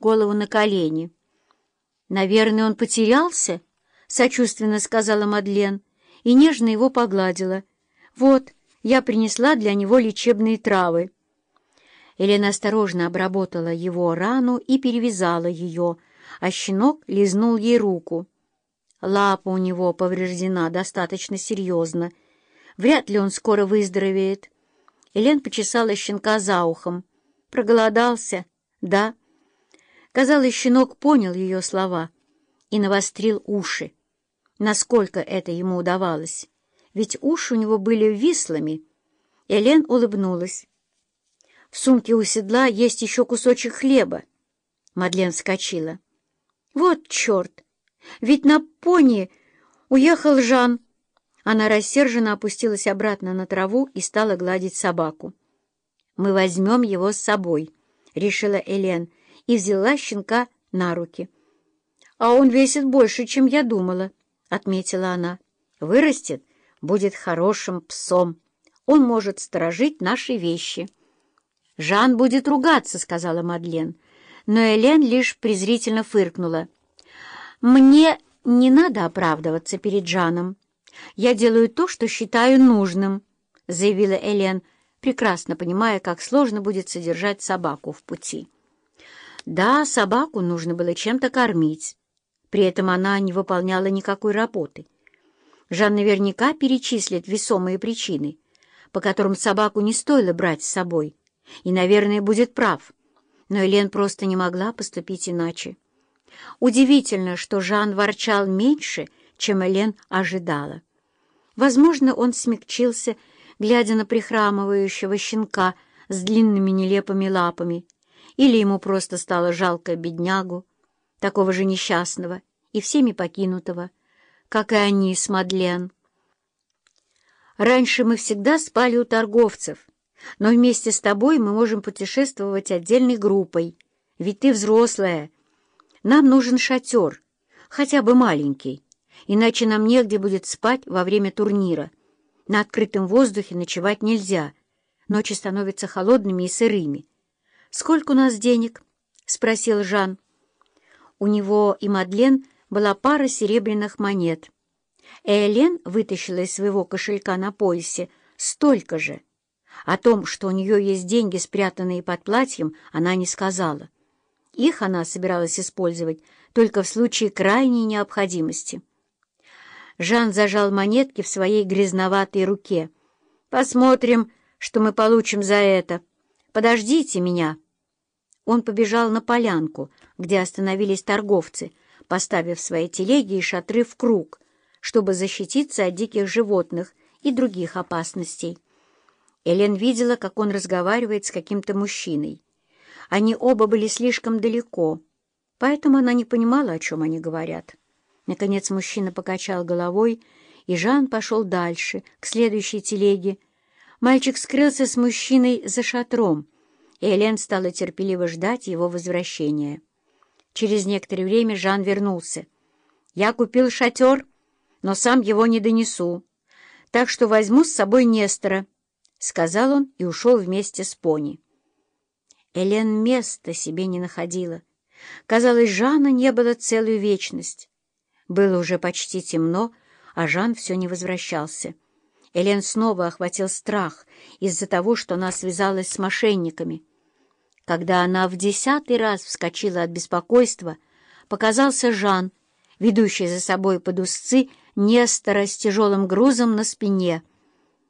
голову на колени. «Наверное, он потерялся?» — сочувственно сказала Мадлен и нежно его погладила. «Вот, я принесла для него лечебные травы». Елена осторожно обработала его рану и перевязала ее, а щенок лизнул ей руку. Лапа у него повреждена достаточно серьезно. Вряд ли он скоро выздоровеет. Елен почесала щенка за ухом. «Проголодался?» «Да». Казалось, щенок понял ее слова и навострил уши. Насколько это ему удавалось? Ведь уши у него были вислыми. Элен улыбнулась. В сумке у седла есть еще кусочек хлеба. Мадлен вскочила. «Вот черт! Ведь на пони уехал Жан!» Она рассерженно опустилась обратно на траву и стала гладить собаку. «Мы возьмем его с собой», — решила Элен и взяла щенка на руки. «А он весит больше, чем я думала», — отметила она. «Вырастет, будет хорошим псом. Он может сторожить наши вещи». «Жан будет ругаться», — сказала Мадлен. Но Элен лишь презрительно фыркнула. «Мне не надо оправдываться перед Жаном. Я делаю то, что считаю нужным», — заявила Элен, прекрасно понимая, как сложно будет содержать собаку в пути. Да, собаку нужно было чем-то кормить. При этом она не выполняла никакой работы. Жан наверняка перечислит весомые причины, по которым собаку не стоило брать с собой, и, наверное, будет прав. Но Элен просто не могла поступить иначе. Удивительно, что Жан ворчал меньше, чем Элен ожидала. Возможно, он смягчился, глядя на прихрамывающего щенка с длинными нелепыми лапами, или ему просто стало жалко беднягу, такого же несчастного и всеми покинутого, как и они с Мадлен. Раньше мы всегда спали у торговцев, но вместе с тобой мы можем путешествовать отдельной группой, ведь ты взрослая. Нам нужен шатер, хотя бы маленький, иначе нам негде будет спать во время турнира. На открытом воздухе ночевать нельзя, ночи становятся холодными и сырыми. «Сколько у нас денег?» — спросил Жан. У него и Мадлен была пара серебряных монет. Элен вытащила из своего кошелька на поясе столько же. О том, что у нее есть деньги, спрятанные под платьем, она не сказала. Их она собиралась использовать только в случае крайней необходимости. Жан зажал монетки в своей грязноватой руке. «Посмотрим, что мы получим за это». «Подождите меня!» Он побежал на полянку, где остановились торговцы, поставив свои телеги и шатры в круг, чтобы защититься от диких животных и других опасностей. Элен видела, как он разговаривает с каким-то мужчиной. Они оба были слишком далеко, поэтому она не понимала, о чем они говорят. Наконец мужчина покачал головой, и Жан пошел дальше, к следующей телеге, Мальчик скрылся с мужчиной за шатром, и Элен стала терпеливо ждать его возвращения. Через некоторое время Жан вернулся. «Я купил шатер, но сам его не донесу, так что возьму с собой Нестора», — сказал он и ушел вместе с пони. Элен места себе не находила. Казалось, Жана не было целую вечность. Было уже почти темно, а Жан все не возвращался. Элен снова охватил страх из-за того, что она связалась с мошенниками. Когда она в десятый раз вскочила от беспокойства, показался Жан, ведущий за собой под узцы Нестора с тяжелым грузом на спине —